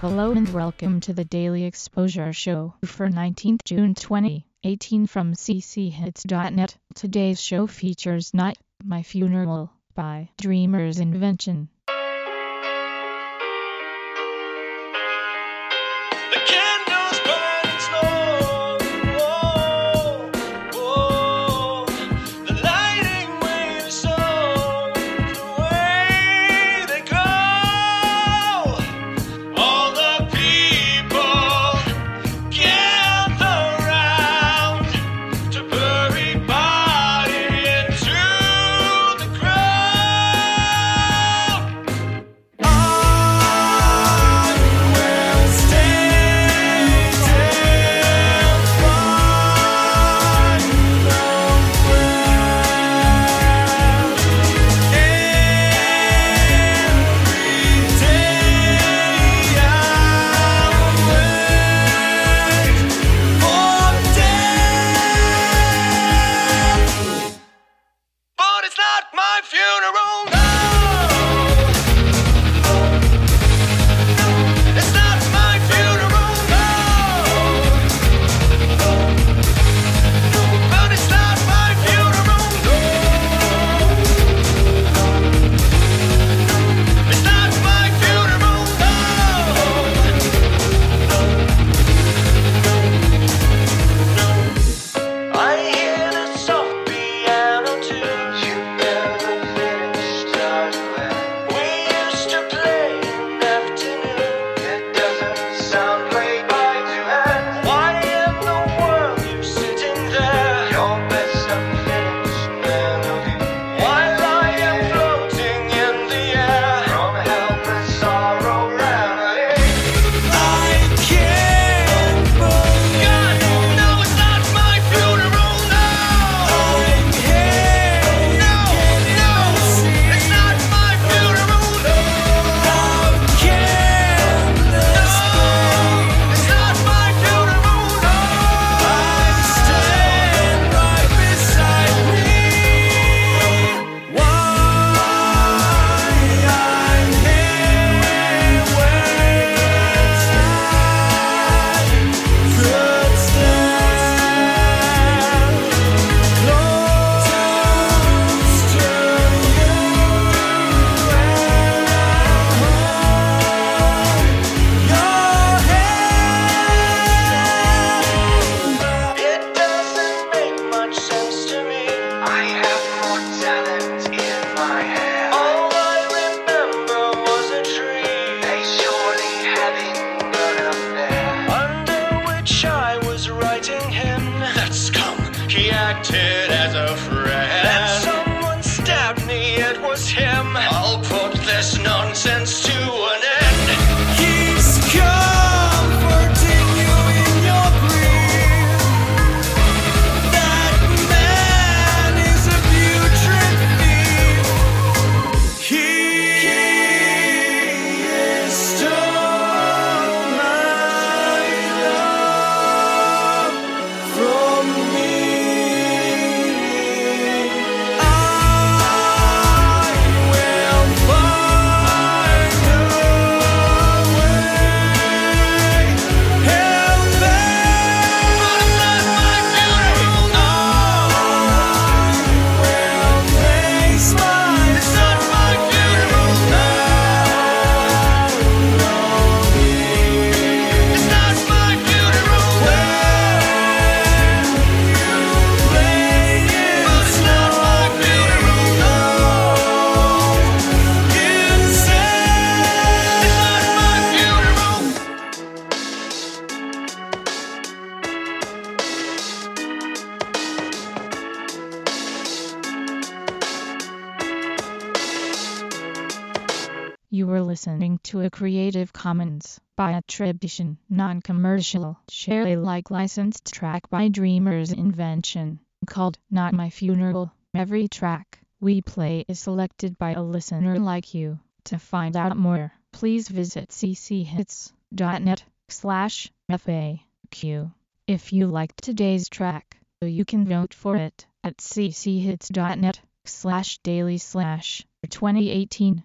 Hello and welcome to the Daily Exposure Show for 19th June 2018 from cchits.net. Today's show features "Not My Funeral by Dreamer's Invention. That's come. He acted as a friend. Then someone stabbed me, it was him. I'll put this nonsense to You were listening to a Creative Commons by attribution, non-commercial, share Alike licensed track by Dreamer's Invention, called Not My Funeral. Every track we play is selected by a listener like you. To find out more, please visit cchits.net slash FAQ. If you liked today's track, you can vote for it at cchits.net slash daily slash 2018.